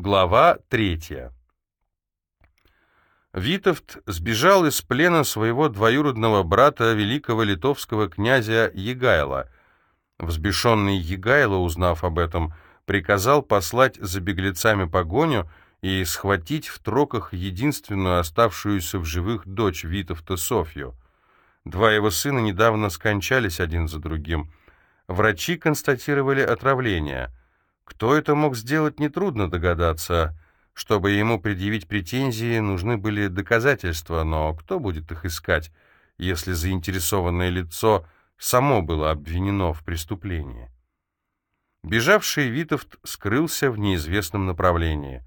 Глава третья. Витовт сбежал из плена своего двоюродного брата, великого литовского князя Егайла. Взбешенный Егайло, узнав об этом, приказал послать за беглецами погоню и схватить в троках единственную оставшуюся в живых дочь Витовта Софью. Два его сына недавно скончались один за другим. Врачи констатировали отравление. Кто это мог сделать, нетрудно догадаться. Чтобы ему предъявить претензии, нужны были доказательства, но кто будет их искать, если заинтересованное лицо само было обвинено в преступлении? Бежавший Витовт скрылся в неизвестном направлении.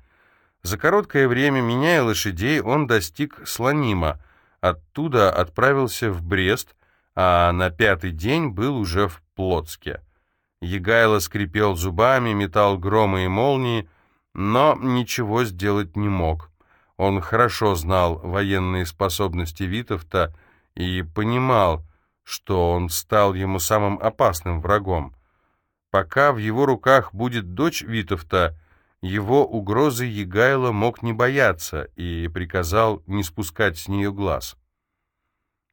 За короткое время, меняя лошадей, он достиг Слонима, оттуда отправился в Брест, а на пятый день был уже в Плотске. Егайло скрипел зубами, метал громы и молнии, но ничего сделать не мог. Он хорошо знал военные способности Витовта и понимал, что он стал ему самым опасным врагом. Пока в его руках будет дочь Витовта, его угрозы Егайло мог не бояться и приказал не спускать с нее глаз.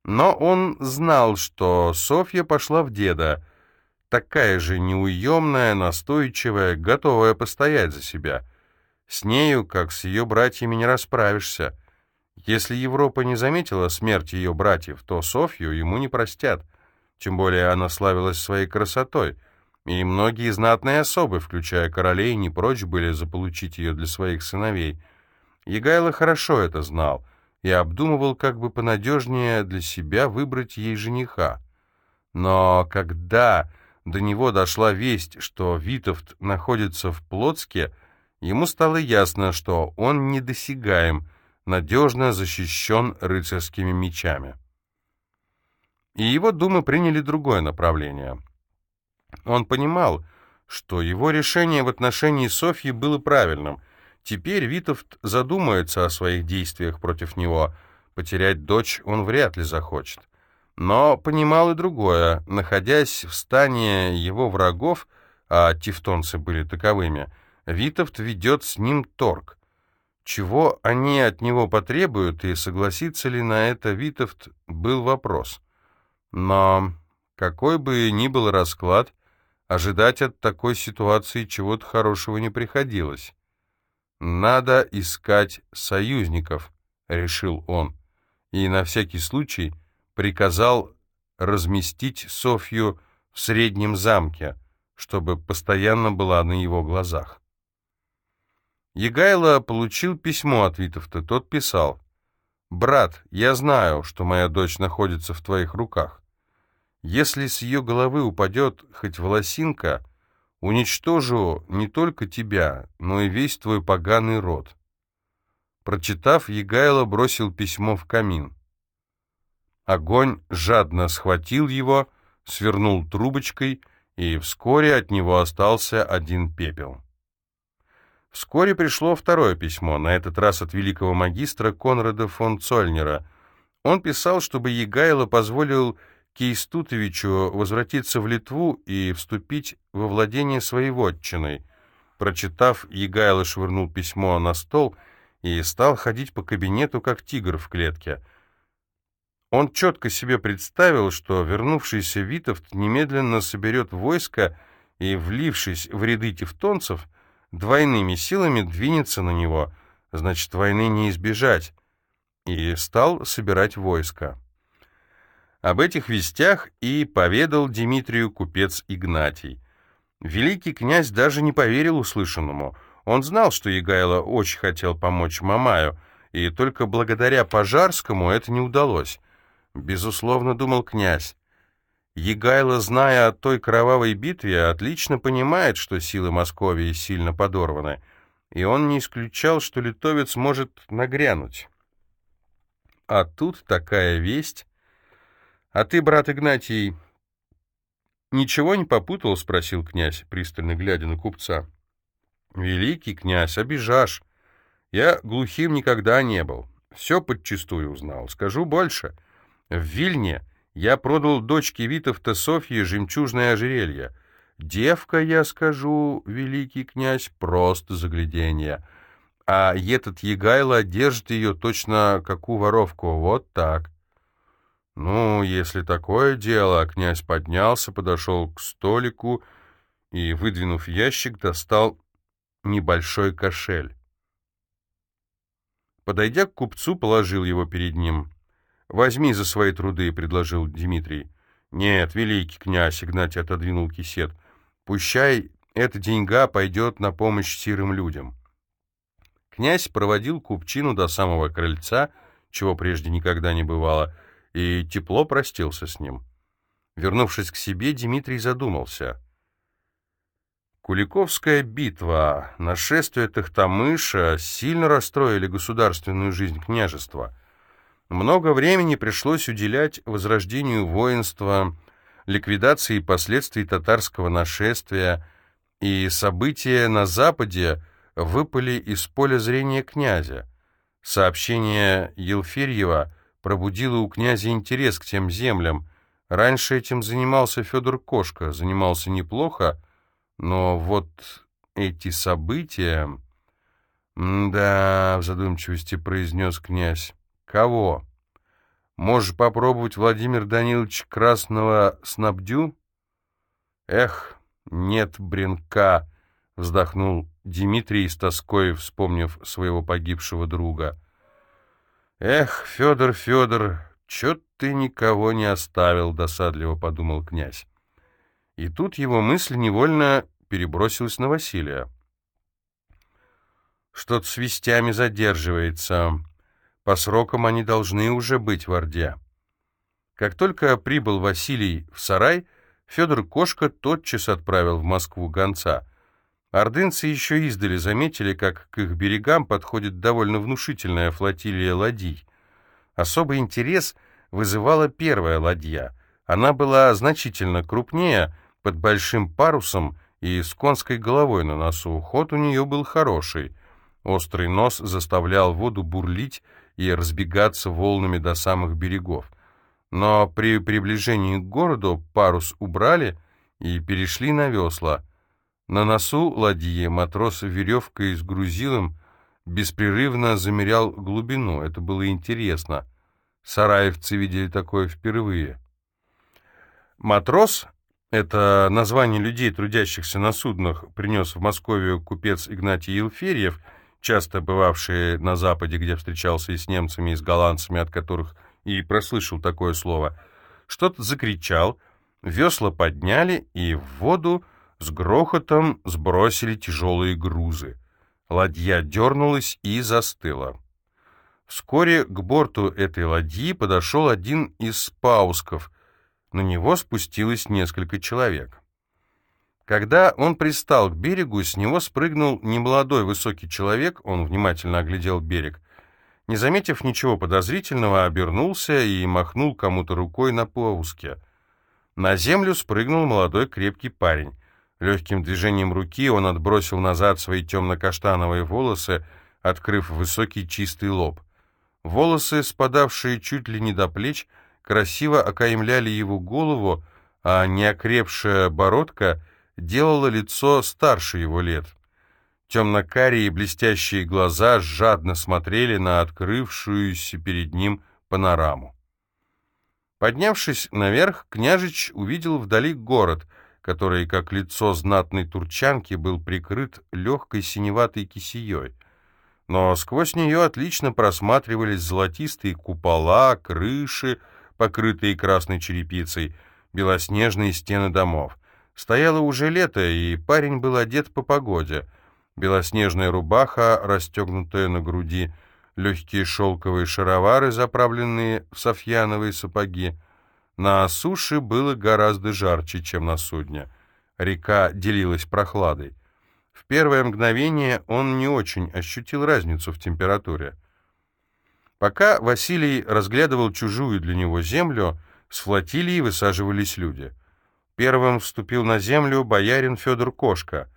Но он знал, что Софья пошла в деда, такая же неуемная, настойчивая, готовая постоять за себя. С нею, как с ее братьями, не расправишься. Если Европа не заметила смерть ее братьев, то Софью ему не простят. Тем более она славилась своей красотой, и многие знатные особы, включая королей, не прочь были заполучить ее для своих сыновей. Егайло хорошо это знал и обдумывал, как бы понадежнее для себя выбрать ей жениха. Но когда до него дошла весть, что Витовт находится в Плотске, ему стало ясно, что он недосягаем, надежно защищен рыцарскими мечами. И его думы приняли другое направление. Он понимал, что его решение в отношении Софьи было правильным. Теперь Витовт задумается о своих действиях против него. Потерять дочь он вряд ли захочет но понимал и другое. Находясь в стане его врагов, а тевтонцы были таковыми, Витовт ведет с ним торг. Чего они от него потребуют и согласится ли на это Витовт, был вопрос. Но какой бы ни был расклад, ожидать от такой ситуации чего-то хорошего не приходилось. «Надо искать союзников», — решил он, и на всякий случай — приказал разместить Софью в среднем замке, чтобы постоянно была на его глазах. Егайло получил письмо от Витовта. Тот писал, «Брат, я знаю, что моя дочь находится в твоих руках. Если с ее головы упадет хоть волосинка, уничтожу не только тебя, но и весь твой поганый род». Прочитав, Егайло бросил письмо в камин. Огонь жадно схватил его, свернул трубочкой, и вскоре от него остался один пепел. Вскоре пришло второе письмо, на этот раз от великого магистра Конрада фон Цольнера. Он писал, чтобы Егайло позволил Кейстутовичу возвратиться в Литву и вступить во владение своей вотчиной. Прочитав, Егайло швырнул письмо на стол и стал ходить по кабинету, как тигр в клетке — он четко себе представил, что вернувшийся Витовт немедленно соберет войско и, влившись в ряды тевтонцев, двойными силами двинется на него, значит, войны не избежать, и стал собирать войско. Об этих вестях и поведал Дмитрию купец Игнатий. Великий князь даже не поверил услышанному. Он знал, что Егайло очень хотел помочь Мамаю, и только благодаря Пожарскому это не удалось. Безусловно, думал князь. Егайло, зная о той кровавой битве, отлично понимает, что силы Московии сильно подорваны, и он не исключал, что литовец может нагрянуть. А тут такая весть. «А ты, брат Игнатий, ничего не попутал?» — спросил князь, пристально глядя на купца. «Великий князь, обижашь. Я глухим никогда не был. Все подчистую узнал. Скажу больше». В Вильне я продал дочке Витовта Софье жемчужное ожерелье. Девка, я скажу, великий князь, просто загляденье. А этот Егайло держит ее точно как у воровку, вот так. Ну, если такое дело, князь поднялся, подошел к столику и, выдвинув ящик, достал небольшой кошель. Подойдя к купцу, положил его перед ним. «Возьми за свои труды», — предложил Дмитрий. «Нет, великий князь», — Игнатий отодвинул кисет. «Пущай эта деньга пойдет на помощь сирым людям». Князь проводил купчину до самого крыльца, чего прежде никогда не бывало, и тепло простился с ним. Вернувшись к себе, Дмитрий задумался. Куликовская битва, нашествие Тахтамыша сильно расстроили государственную жизнь княжества. Много времени пришлось уделять возрождению воинства, ликвидации последствий татарского нашествия, и события на Западе выпали из поля зрения князя. Сообщение Елферьева пробудило у князя интерес к тем землям. Раньше этим занимался Федор Кошка, занимался неплохо, но вот эти события... «Да», — в задумчивости произнес князь. «Кого? Можешь попробовать Владимир Данилович Красного снабдю?» «Эх, нет бренка», — вздохнул Дмитрий с тоской, вспомнив своего погибшего друга. «Эх, Федор, Федор, чё ты никого не оставил?» — досадливо подумал князь. И тут его мысль невольно перебросилась на Василия. Что-то вестями задерживается. По срокам они должны уже быть в Орде. Как только прибыл Василий в сарай, Федор Кошка тотчас отправил в Москву гонца. Ордынцы еще издали заметили, как к их берегам подходит довольно внушительная флотилия ладей. Особый интерес вызывала первая ладья. Она была значительно крупнее, под большим парусом и с конской головой на носу. Ход у нее был хороший. Острый нос заставлял воду бурлить и разбегаться волнами до самых берегов. Но при приближении к городу парус убрали и перешли на весла. На носу ладьи матрос веревкой с грузилом беспрерывно замерял глубину. Это было интересно. Сараевцы видели такое впервые. Матрос это название людей, трудящихся на суднах, принес в Москве купец Игнатий Елферьев, часто бывавший на Западе, где встречался и с немцами, и с голландцами, от которых и прослышал такое слово. Что-то закричал, весла подняли, и в воду с грохотом сбросили тяжелые грузы. Ладья дернулась и застыла. Вскоре к борту этой ладьи подошел один из паусков — на него спустилось несколько человек. Когда он пристал к берегу, с него спрыгнул немолодой высокий человек, он внимательно оглядел берег. Не заметив ничего подозрительного, обернулся и махнул кому-то рукой на пауске. На землю спрыгнул молодой крепкий парень. Легким движением руки он отбросил назад свои темно-каштановые волосы, открыв высокий чистый лоб. Волосы, спадавшие чуть ли не до плеч, красиво окаймляли его голову, а неокрепшая бородка делала лицо старше его лет. Темно-карие блестящие глаза жадно смотрели на открывшуюся перед ним панораму. Поднявшись наверх, княжич увидел вдали город, который, как лицо знатной турчанки, был прикрыт легкой синеватой кисеей. Но сквозь нее отлично просматривались золотистые купола, крыши, покрытые красной черепицей, белоснежные стены домов. Стояло уже лето, и парень был одет по погоде. Белоснежная рубаха, расстегнутая на груди, легкие шелковые шаровары, заправленные в софьяновые сапоги. На суше было гораздо жарче, чем на судне. Река делилась прохладой. В первое мгновение он не очень ощутил разницу в температуре. Пока Василий разглядывал чужую для него землю, с флотилии высаживались люди. Первым вступил на землю боярин Федор Кошка.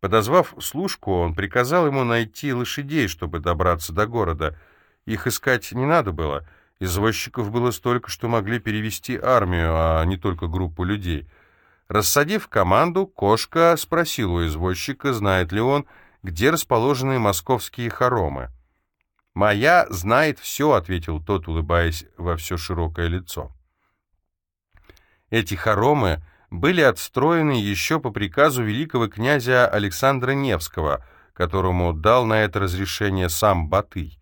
Подозвав служку, он приказал ему найти лошадей, чтобы добраться до города. Их искать не надо было. Извозчиков было столько, что могли перевести армию, а не только группу людей. Рассадив команду, кошка спросил у извозчика, знает ли он, где расположены московские хоромы. «Моя знает все», — ответил тот, улыбаясь во все широкое лицо. Эти хоромы были отстроены еще по приказу великого князя Александра Невского, которому дал на это разрешение сам Батый.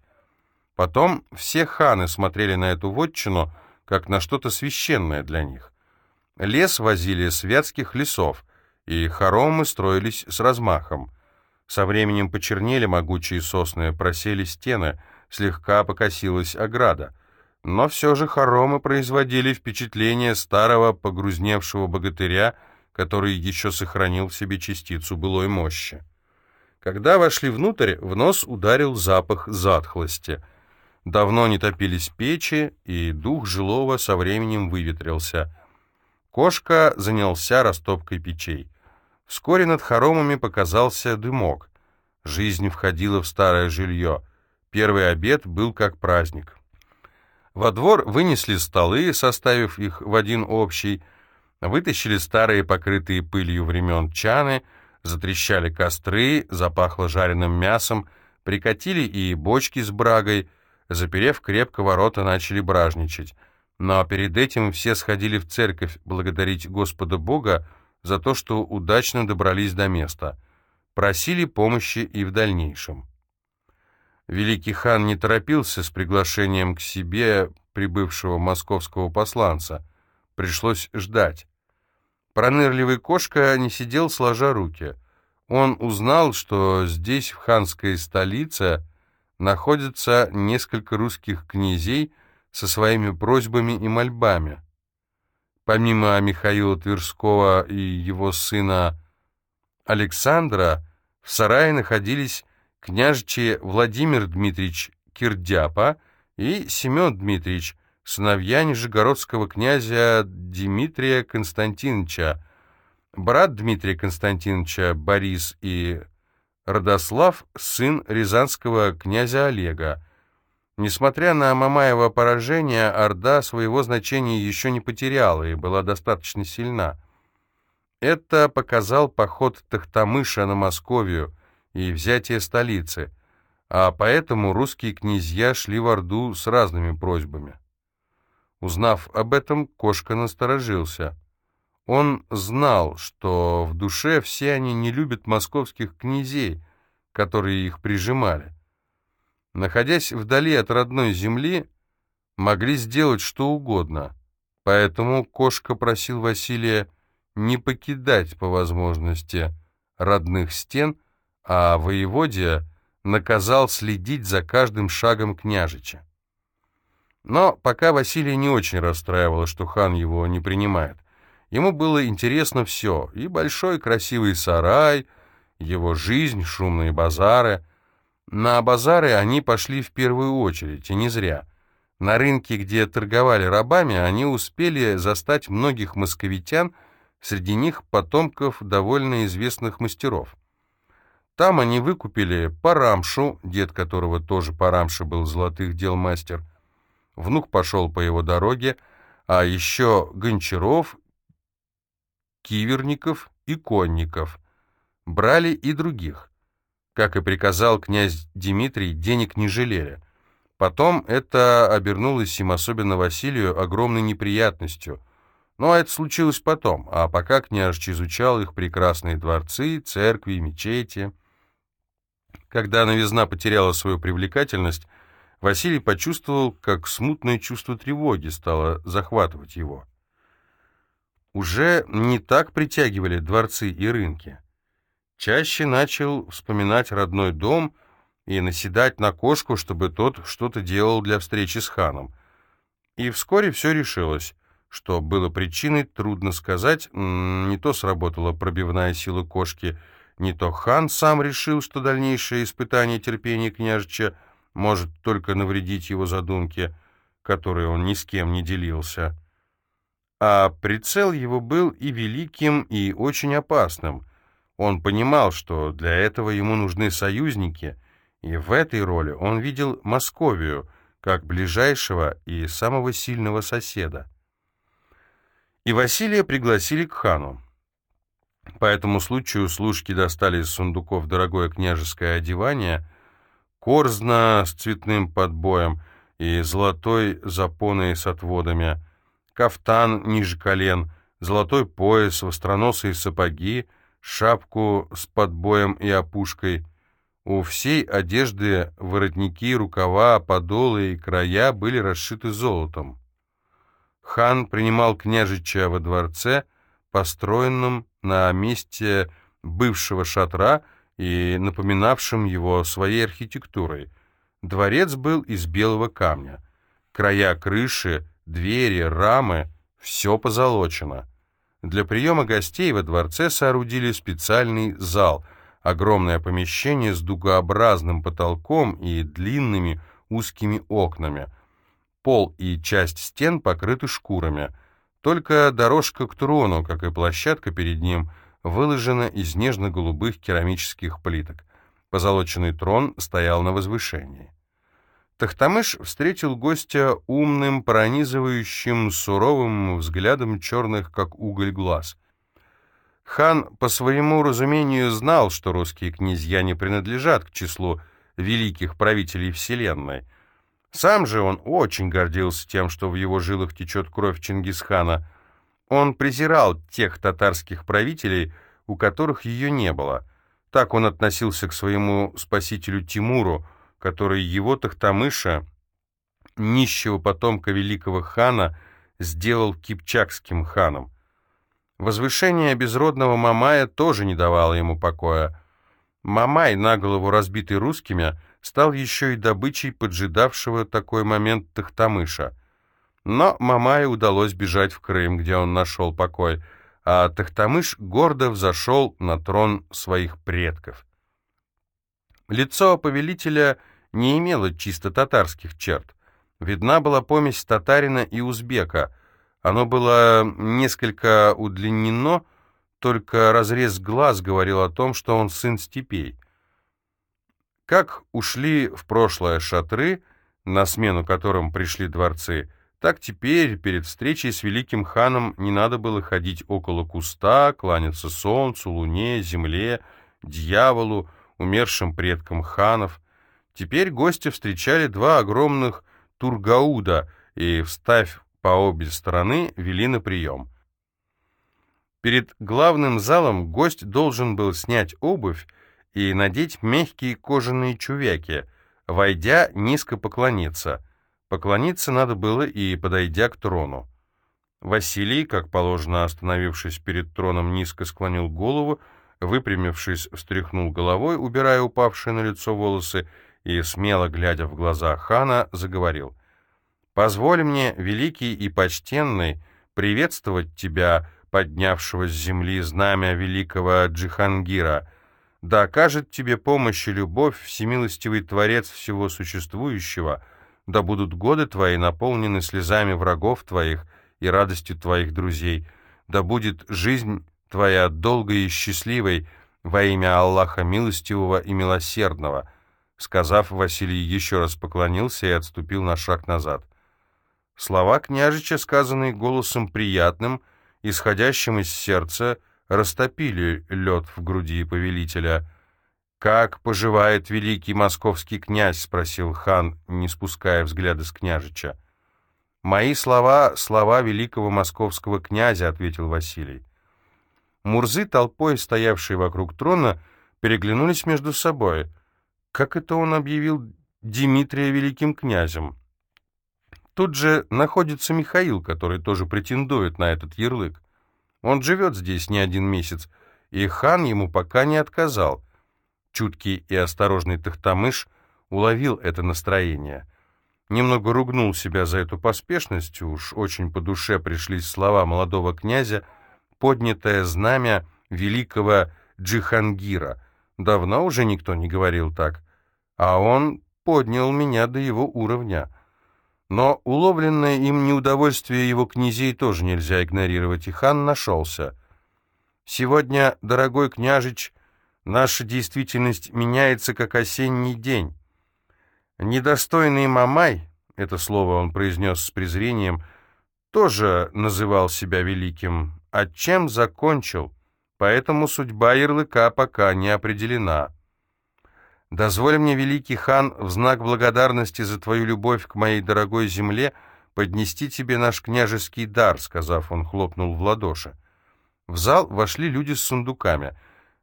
Потом все ханы смотрели на эту вотчину, как на что-то священное для них. Лес возили с вятских лесов, и хоромы строились с размахом. Со временем почернели могучие сосны, просели стены, слегка покосилась ограда. Но все же хоромы производили впечатление старого погрузневшего богатыря, который еще сохранил в себе частицу былой мощи. Когда вошли внутрь, в нос ударил запах затхлости. Давно не топились печи, и дух жилого со временем выветрился. Кошка занялся растопкой печей. Вскоре над хоромами показался дымок. Жизнь входила в старое жилье. Первый обед был как праздник. Во двор вынесли столы, составив их в один общий, вытащили старые покрытые пылью времен чаны, затрещали костры, запахло жареным мясом, прикатили и бочки с брагой, заперев крепко ворота, начали бражничать. Но перед этим все сходили в церковь благодарить Господа Бога за то, что удачно добрались до места. Просили помощи и в дальнейшем. Великий хан не торопился с приглашением к себе прибывшего московского посланца. Пришлось ждать. Пронырливый кошка не сидел сложа руки. Он узнал, что здесь, в ханской столице, находятся несколько русских князей со своими просьбами и мольбами. Помимо Михаила Тверского и его сына Александра, в сарае находились княжичи Владимир Дмитриевич Кирдяпа и Семен Дмитриевич, сыновья нижегородского князя Дмитрия Константиновича, брат Дмитрия Константиновича Борис и Родослав, сын рязанского князя Олега, Несмотря на Мамаево поражение, Орда своего значения еще не потеряла и была достаточно сильна. Это показал поход Тахтамыша на Московию и взятие столицы, а поэтому русские князья шли в Орду с разными просьбами. Узнав об этом, Кошка насторожился. Он знал, что в душе все они не любят московских князей, которые их прижимали находясь вдали от родной земли, могли сделать что угодно. Поэтому Кошка просил Василия не покидать по возможности родных стен, а воеводия наказал следить за каждым шагом княжича. Но пока Василий не очень расстраивало, что хан его не принимает. Ему было интересно все, и большой красивый сарай, его жизнь, шумные базары — на базары они пошли в первую очередь, и не зря. На рынке, где торговали рабами, они успели застать многих московитян, среди них потомков довольно известных мастеров. Там они выкупили Парамшу, дед которого тоже Парамша был золотых дел мастер. Внук пошел по его дороге, а еще Гончаров, Киверников и Конников. Брали и других. Как и приказал князь Дмитрий, денег не жалели. Потом это обернулось им, особенно Василию, огромной неприятностью. Но это случилось потом, а пока княжич изучал их прекрасные дворцы, церкви, мечети. Когда новизна потеряла свою привлекательность, Василий почувствовал, как смутное чувство тревоги стало захватывать его. Уже не так притягивали дворцы и рынки. Чаще начал вспоминать родной дом и наседать на кошку, чтобы тот что-то делал для встречи с ханом. И вскоре все решилось. Что было причиной, трудно сказать. Не то сработала пробивная сила кошки, не то хан сам решил, что дальнейшее испытание терпения княжича может только навредить его задумке, которой он ни с кем не делился. А прицел его был и великим, и очень опасным. Он понимал, что для этого ему нужны союзники, и в этой роли он видел Московию как ближайшего и самого сильного соседа. И Василия пригласили к хану. По этому случаю служки достали из сундуков дорогое княжеское одевание, корзна с цветным подбоем и золотой запоной с отводами, кафтан ниже колен, золотой пояс, востроносые сапоги, шапку с подбоем и опушкой. У всей одежды воротники, рукава, подолы и края были расшиты золотом. Хан принимал княжича во дворце, построенном на месте бывшего шатра и напоминавшем его своей архитектурой. Дворец был из белого камня. Края крыши, двери, рамы — все позолочено. Для приема гостей во дворце соорудили специальный зал, огромное помещение с дугообразным потолком и длинными узкими окнами. Пол и часть стен покрыты шкурами. Только дорожка к трону, как и площадка перед ним, выложена из нежно-голубых керамических плиток. Позолоченный трон стоял на возвышении. Тахтамыш встретил гостя умным, пронизывающим, суровым взглядом черных, как уголь, глаз. Хан по своему разумению знал, что русские князья не принадлежат к числу великих правителей Вселенной. Сам же он очень гордился тем, что в его жилах течет кровь Чингисхана. Он презирал тех татарских правителей, у которых ее не было. Так он относился к своему спасителю Тимуру, который его Тахтамыша, нищего потомка великого хана, сделал кипчакским ханом. Возвышение безродного Мамая тоже не давало ему покоя. Мамай, на голову разбитый русскими, стал еще и добычей поджидавшего такой момент Тахтамыша. Но Мамаю удалось бежать в Крым, где он нашел покой, а Тахтамыш гордо взошел на трон своих предков. Лицо повелителя не имело чисто татарских черт. Видна была помесь татарина и узбека. Оно было несколько удлинено, только разрез глаз говорил о том, что он сын степей. Как ушли в прошлое шатры, на смену которым пришли дворцы, так теперь, перед встречей с великим ханом, не надо было ходить около куста, кланяться солнцу, луне, земле, дьяволу, умершим предкам ханов. Теперь гости встречали два огромных тургауда и, вставь по обе стороны, вели на прием. Перед главным залом гость должен был снять обувь и надеть мягкие кожаные чувяки, войдя, низко поклониться. Поклониться надо было и подойдя к трону. Василий, как положено, остановившись перед троном, низко склонил голову, выпрямившись, встряхнул головой, убирая упавшие на лицо волосы, и, смело глядя в глаза хана, заговорил. «Позволь мне, великий и почтенный, приветствовать тебя, поднявшего с земли знамя великого Джихангира. Да окажет тебе помощь и любовь всемилостивый Творец всего существующего, да будут годы твои наполнены слезами врагов твоих и радостью твоих друзей, да будет жизнь твоя долгой и счастливой во имя Аллаха милостивого и милосердного». Сказав, Василий еще раз поклонился и отступил на шаг назад. Слова княжича, сказанные голосом приятным, исходящим из сердца, растопили лед в груди повелителя. «Как поживает великий московский князь?» — спросил хан, не спуская взгляда с княжича. «Мои слова — слова великого московского князя», — ответил Василий. Мурзы, толпой стоявшие вокруг трона, переглянулись между собой — как это он объявил Дмитрия великим князем? Тут же находится Михаил, который тоже претендует на этот ярлык. Он живет здесь не один месяц, и хан ему пока не отказал. Чуткий и осторожный Тахтамыш уловил это настроение. Немного ругнул себя за эту поспешность, уж очень по душе пришлись слова молодого князя, поднятое знамя великого Джихангира — Давно уже никто не говорил так. А он поднял меня до его уровня. Но уловленное им неудовольствие его князей тоже нельзя игнорировать, и хан нашелся. «Сегодня, дорогой княжич, наша действительность меняется, как осенний день. Недостойный Мамай, это слово он произнес с презрением, тоже называл себя великим, а чем закончил? поэтому судьба ярлыка пока не определена. Дозволь мне, великий хан, в знак благодарности за твою любовь к моей дорогой земле, поднести тебе наш княжеский дар», — сказав, он хлопнул в ладоши. В зал вошли люди с сундуками.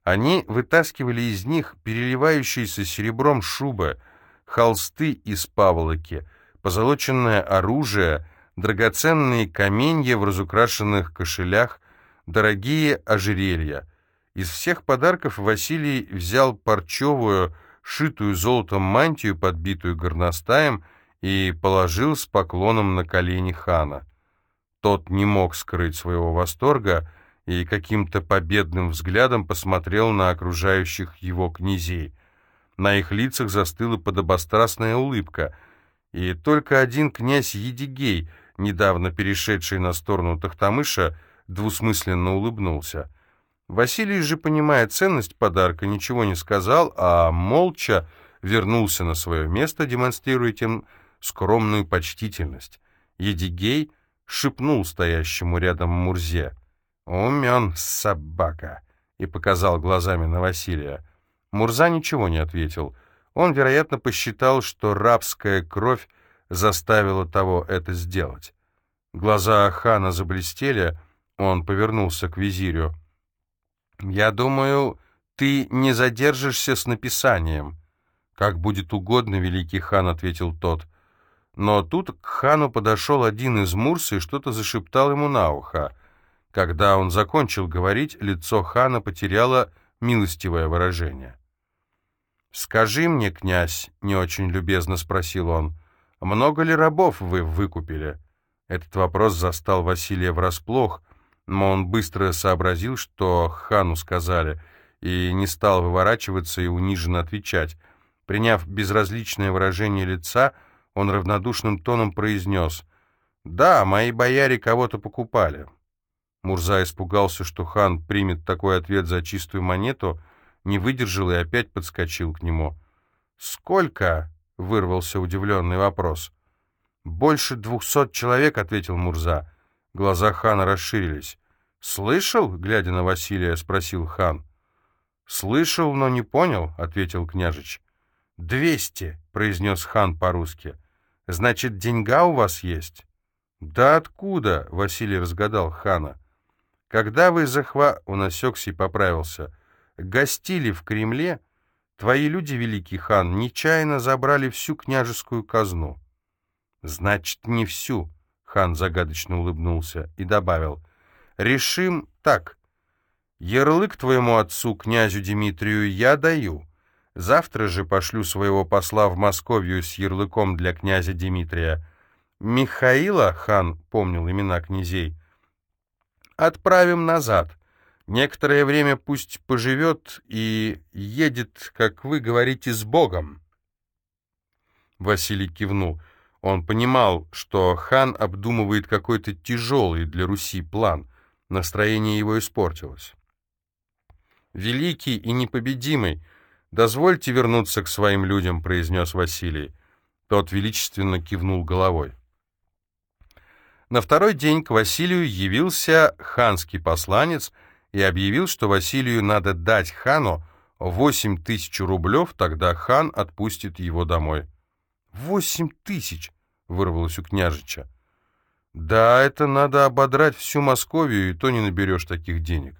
Они вытаскивали из них переливающиеся серебром шубы, холсты из паволоки, позолоченное оружие, драгоценные каменья в разукрашенных кошелях, дорогие ожерелья. Из всех подарков Василий взял парчевую, шитую золотом мантию, подбитую горностаем, и положил с поклоном на колени хана. Тот не мог скрыть своего восторга и каким-то победным взглядом посмотрел на окружающих его князей. На их лицах застыла подобострастная улыбка, и только один князь Едигей, недавно перешедший на сторону Тахтамыша, двусмысленно улыбнулся. Василий же, понимая ценность подарка, ничего не сказал, а молча вернулся на свое место, демонстрируя тем скромную почтительность. Едигей шепнул стоящему рядом Мурзе. «Умен собака!» и показал глазами на Василия. Мурза ничего не ответил. Он, вероятно, посчитал, что рабская кровь заставила того это сделать. Глаза хана заблестели, он повернулся к визирю. «Я думаю, ты не задержишься с написанием». «Как будет угодно, великий хан», — ответил тот. Но тут к хану подошел один из Мурс и что-то зашептал ему на ухо. Когда он закончил говорить, лицо хана потеряло милостивое выражение. «Скажи мне, князь», — не очень любезно спросил он, — «много ли рабов вы выкупили?» Этот вопрос застал Василия врасплох, но он быстро сообразил, что хану сказали, и не стал выворачиваться и униженно отвечать. Приняв безразличное выражение лица, он равнодушным тоном произнес «Да, мои бояре кого-то покупали». Мурза испугался, что хан примет такой ответ за чистую монету, не выдержал и опять подскочил к нему. «Сколько?» — вырвался удивленный вопрос. «Больше двухсот человек», — ответил Мурза. Глаза хана расширились. «Слышал?» — глядя на Василия, спросил хан. «Слышал, но не понял», — ответил княжич. «Двести», — произнес хан по-русски. «Значит, деньга у вас есть?» «Да откуда?» — Василий разгадал хана. «Когда вы захва...» — он осекся и поправился. «Гостили в Кремле, твои люди, великий хан, нечаянно забрали всю княжескую казну». «Значит, не всю», Хан загадочно улыбнулся и добавил. «Решим так. Ярлык твоему отцу, князю Дмитрию, я даю. Завтра же пошлю своего посла в Московию с ярлыком для князя Дмитрия. Михаила, хан помнил имена князей, отправим назад. Некоторое время пусть поживет и едет, как вы говорите, с Богом». Василий кивнул. Он понимал, что хан обдумывает какой-то тяжелый для Руси план. Настроение его испортилось. «Великий и непобедимый, дозвольте вернуться к своим людям», — произнес Василий. Тот величественно кивнул головой. На второй день к Василию явился ханский посланец и объявил, что Василию надо дать хану восемь тысяч рублев, тогда хан отпустит его домой. «Восемь тысяч!» — вырвалось у княжича. «Да, это надо ободрать всю Московию, и то не наберешь таких денег.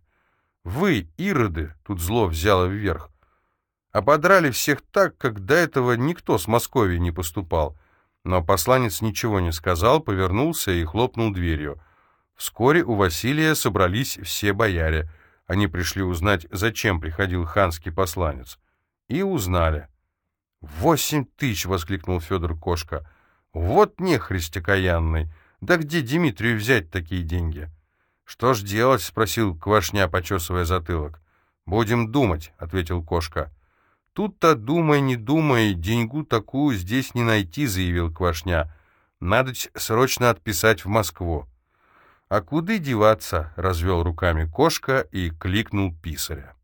Вы, ироды, — тут зло взяло вверх, — ободрали всех так, как до этого никто с Московии не поступал». Но посланец ничего не сказал, повернулся и хлопнул дверью. Вскоре у Василия собрались все бояре. Они пришли узнать, зачем приходил ханский посланец. И узнали. «Восемь тысяч!» — воскликнул Федор Кошка. Вот нехрист окаянный. Да где Дмитрию взять такие деньги? Что ж делать? спросил Квашня, почесывая затылок. Будем думать, ответил кошка. Тут-то думай, не думай, деньгу такую здесь не найти, заявил Квашня. Надо срочно отписать в Москву. А куда деваться? развел руками кошка и кликнул писаря.